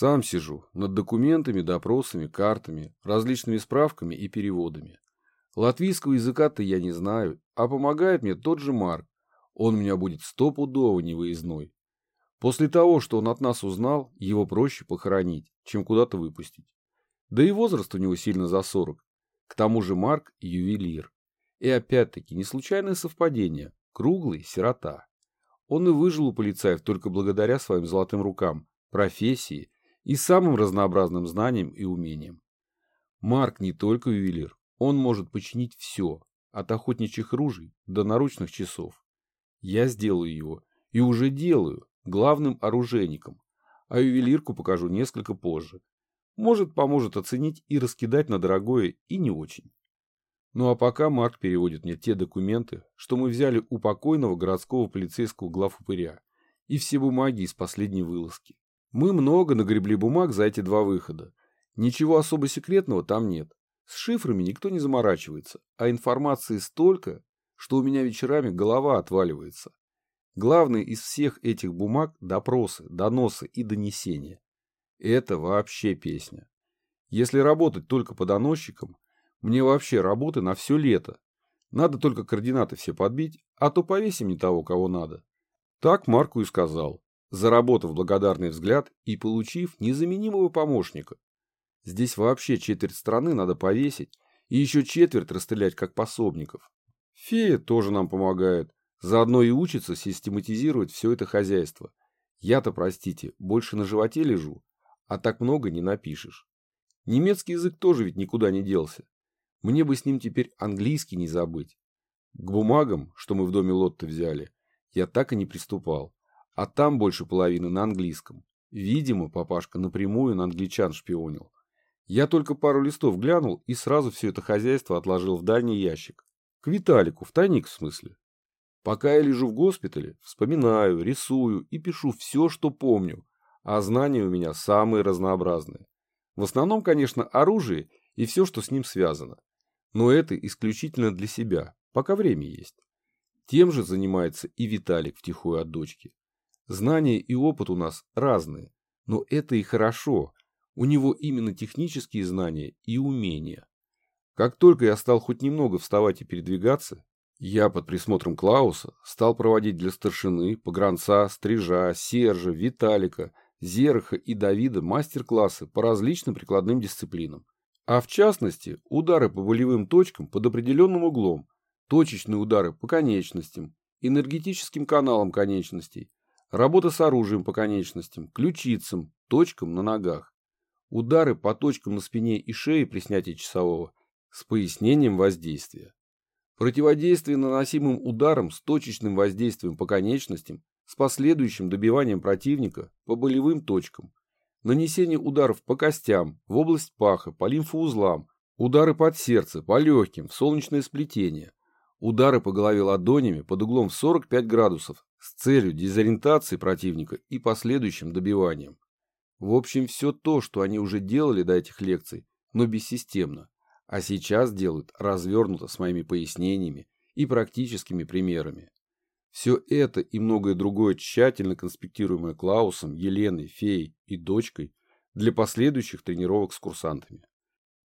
Сам сижу над документами, допросами, картами, различными справками и переводами. Латвийского языка-то я не знаю, а помогает мне тот же Марк. Он у меня будет стопудово невыездной. После того, что он от нас узнал, его проще похоронить, чем куда-то выпустить. Да и возраст у него сильно за 40. К тому же Марк – ювелир. И опять-таки не случайное совпадение. Круглый – сирота. Он и выжил у полицаев только благодаря своим золотым рукам, профессии и самым разнообразным знаниям и умениям. Марк не только ювелир, он может починить все, от охотничьих ружей до наручных часов. Я сделаю его, и уже делаю, главным оружейником, а ювелирку покажу несколько позже. Может, поможет оценить и раскидать на дорогое и не очень. Ну а пока Марк переводит мне те документы, что мы взяли у покойного городского полицейского главупыря, и все бумаги из последней вылазки. Мы много нагребли бумаг за эти два выхода. Ничего особо секретного там нет. С шифрами никто не заморачивается, а информации столько, что у меня вечерами голова отваливается. Главное из всех этих бумаг – допросы, доносы и донесения. Это вообще песня. Если работать только по доносчикам, мне вообще работы на все лето. Надо только координаты все подбить, а то повесим не того, кого надо. Так Марку и сказал заработав благодарный взгляд и получив незаменимого помощника. Здесь вообще четверть страны надо повесить и еще четверть расстрелять как пособников. Фея тоже нам помогает, заодно и учится систематизировать все это хозяйство. Я-то, простите, больше на животе лежу, а так много не напишешь. Немецкий язык тоже ведь никуда не делся. Мне бы с ним теперь английский не забыть. К бумагам, что мы в доме Лотта взяли, я так и не приступал а там больше половины на английском. Видимо, папашка напрямую на англичан шпионил. Я только пару листов глянул и сразу все это хозяйство отложил в дальний ящик. К Виталику, в тайник в смысле. Пока я лежу в госпитале, вспоминаю, рисую и пишу все, что помню, а знания у меня самые разнообразные. В основном, конечно, оружие и все, что с ним связано. Но это исключительно для себя, пока время есть. Тем же занимается и Виталик втихую от дочки. Знания и опыт у нас разные, но это и хорошо. У него именно технические знания и умения. Как только я стал хоть немного вставать и передвигаться, я под присмотром Клауса стал проводить для старшины, погранца, стрижа, Сержа, Виталика, Зераха и Давида мастер-классы по различным прикладным дисциплинам. А в частности, удары по болевым точкам под определенным углом, точечные удары по конечностям, энергетическим каналам конечностей, Работа с оружием по конечностям, ключицам, точкам на ногах. Удары по точкам на спине и шее при снятии часового с пояснением воздействия. Противодействие наносимым ударам с точечным воздействием по конечностям с последующим добиванием противника по болевым точкам. Нанесение ударов по костям, в область паха, по лимфоузлам, удары под сердце, по легким, в солнечное сплетение, удары по голове ладонями под углом в 45 градусов с целью дезориентации противника и последующим добиванием. В общем, все то, что они уже делали до этих лекций, но бессистемно, а сейчас делают развернуто с моими пояснениями и практическими примерами. Все это и многое другое тщательно конспектируемое Клаусом, Еленой, Феей и дочкой для последующих тренировок с курсантами.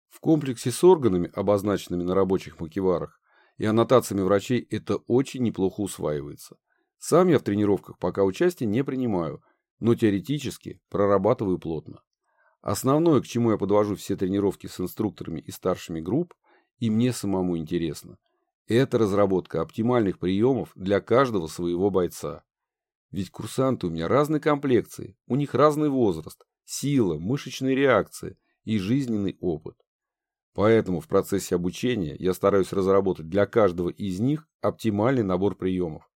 В комплексе с органами, обозначенными на рабочих макеварах, и аннотациями врачей это очень неплохо усваивается – сам я в тренировках пока участия не принимаю, но теоретически прорабатываю плотно. Основное, к чему я подвожу все тренировки с инструкторами и старшими групп, и мне самому интересно, это разработка оптимальных приемов для каждого своего бойца. Ведь курсанты у меня разной комплекции, у них разный возраст, сила, мышечные реакции и жизненный опыт. Поэтому в процессе обучения я стараюсь разработать для каждого из них оптимальный набор приемов,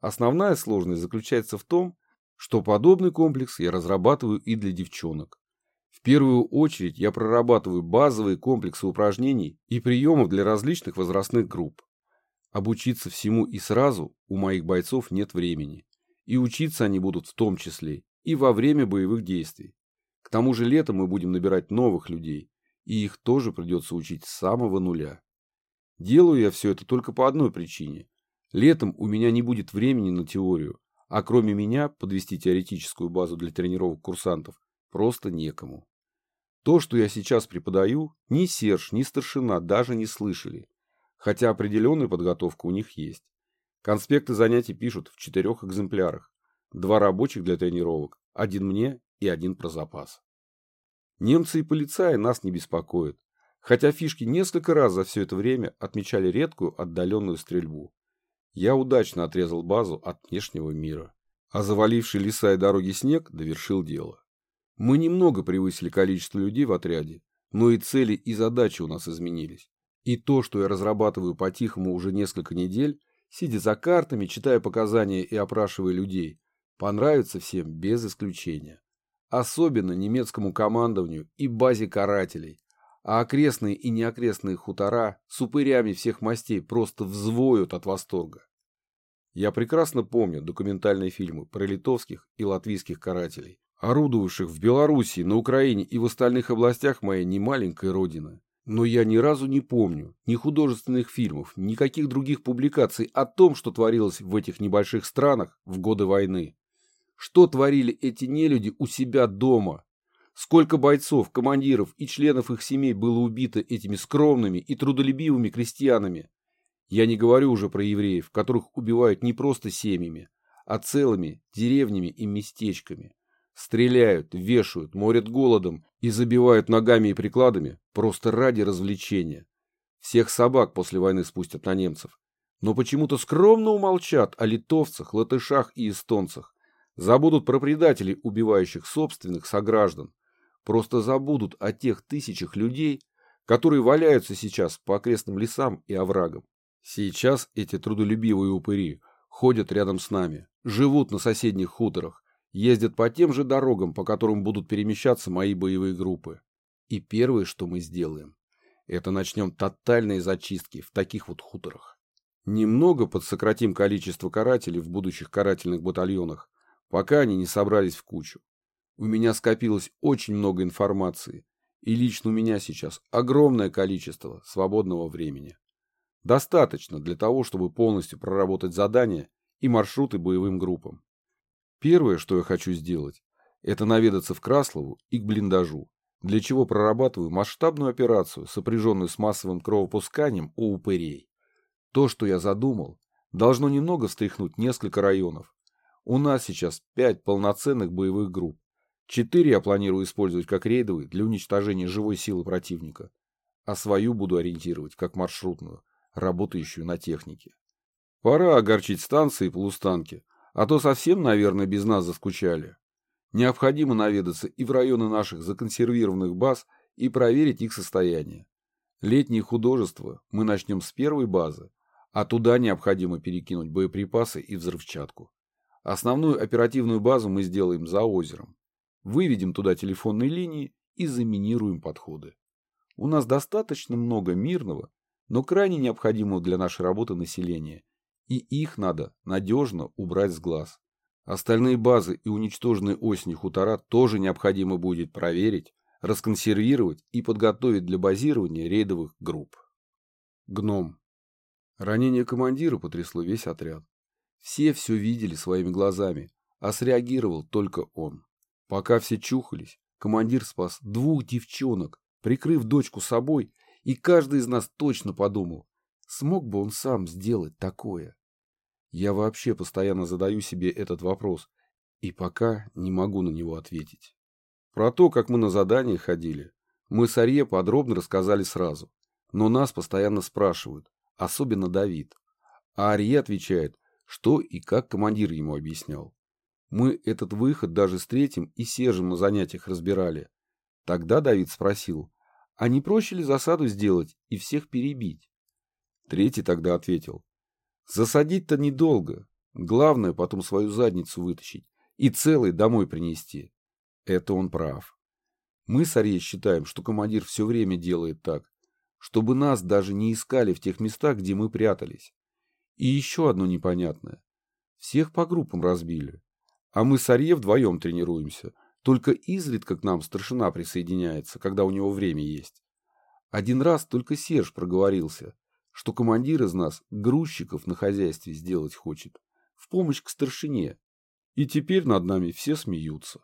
Основная сложность заключается в том, что подобный комплекс я разрабатываю и для девчонок. В первую очередь я прорабатываю базовые комплексы упражнений и приемов для различных возрастных групп. Обучиться всему и сразу у моих бойцов нет времени. И учиться они будут в том числе и во время боевых действий. К тому же летом мы будем набирать новых людей, и их тоже придется учить с самого нуля. Делаю я все это только по одной причине. Летом у меня не будет времени на теорию, а кроме меня подвести теоретическую базу для тренировок курсантов просто некому. То, что я сейчас преподаю, ни Серж, ни старшина даже не слышали, хотя определенная подготовка у них есть. Конспекты занятий пишут в четырех экземплярах, два рабочих для тренировок, один мне и один про запас. Немцы и полицаи нас не беспокоят, хотя фишки несколько раз за все это время отмечали редкую отдаленную стрельбу. Я удачно отрезал базу от внешнего мира, а заваливший леса и дороги снег довершил дело. Мы немного превысили количество людей в отряде, но и цели и задачи у нас изменились. И то, что я разрабатываю по-тихому уже несколько недель, сидя за картами, читая показания и опрашивая людей, понравится всем без исключения. Особенно немецкому командованию и базе карателей. А окрестные и неокрестные хутора с упырями всех мастей просто взвоют от восторга. Я прекрасно помню документальные фильмы про литовских и латвийских карателей, орудовавших в Белоруссии, на Украине и в остальных областях моей немаленькой родины. Но я ни разу не помню ни художественных фильмов, никаких других публикаций о том, что творилось в этих небольших странах в годы войны. Что творили эти нелюди у себя дома? Сколько бойцов, командиров и членов их семей было убито этими скромными и трудолюбивыми крестьянами? Я не говорю уже про евреев, которых убивают не просто семьями, а целыми деревнями и местечками. Стреляют, вешают, морят голодом и забивают ногами и прикладами просто ради развлечения. Всех собак после войны спустят на немцев. Но почему-то скромно умолчат о литовцах, латышах и эстонцах. Забудут про предателей, убивающих собственных сограждан. Просто забудут о тех тысячах людей, которые валяются сейчас по окрестным лесам и оврагам. Сейчас эти трудолюбивые упыри ходят рядом с нами, живут на соседних хуторах, ездят по тем же дорогам, по которым будут перемещаться мои боевые группы. И первое, что мы сделаем, это начнем тотальные зачистки в таких вот хуторах. Немного подсократим количество карателей в будущих карательных батальонах, пока они не собрались в кучу. У меня скопилось очень много информации, и лично у меня сейчас огромное количество свободного времени. Достаточно для того, чтобы полностью проработать задания и маршруты боевым группам. Первое, что я хочу сделать, это наведаться в Краслову и к блиндажу, для чего прорабатываю масштабную операцию, сопряженную с массовым кровопусканием у упырей. То, что я задумал, должно немного встряхнуть несколько районов. У нас сейчас пять полноценных боевых групп. Четыре я планирую использовать как рейдовые для уничтожения живой силы противника, а свою буду ориентировать как маршрутную, работающую на технике. Пора огорчить станции и полустанки, а то совсем, наверное, без нас заскучали. Необходимо наведаться и в районы наших законсервированных баз и проверить их состояние. Летнее художество мы начнем с первой базы, а туда необходимо перекинуть боеприпасы и взрывчатку. Основную оперативную базу мы сделаем за озером. Выведем туда телефонные линии и заминируем подходы. У нас достаточно много мирного, но крайне необходимого для нашей работы населения – и их надо надежно убрать с глаз. Остальные базы и уничтоженные осенью хутора тоже необходимо будет проверить, расконсервировать и подготовить для базирования рейдовых групп. Гном. Ранение командира потрясло весь отряд. Все все видели своими глазами, а среагировал только он. Пока все чухались, командир спас двух девчонок, прикрыв дочку собой, и каждый из нас точно подумал, Смог бы он сам сделать такое? Я вообще постоянно задаю себе этот вопрос, и пока не могу на него ответить. Про то, как мы на задание ходили, мы с Арье подробно рассказали сразу, но нас постоянно спрашивают, особенно Давид. А Арье отвечает, что и как командир ему объяснял. Мы этот выход даже с третьим и Сержем на занятиях разбирали. Тогда Давид спросил, а не проще ли засаду сделать и всех перебить? Третий тогда ответил. Засадить-то недолго. Главное потом свою задницу вытащить и целый домой принести. Это он прав. Мы с Арье считаем, что командир все время делает так, чтобы нас даже не искали в тех местах, где мы прятались. И еще одно непонятное. Всех по группам разбили. А мы с Арье вдвоем тренируемся. Только изредка к нам старшина присоединяется, когда у него время есть. Один раз только Серж проговорился что командир из нас грузчиков на хозяйстве сделать хочет, в помощь к старшине. И теперь над нами все смеются.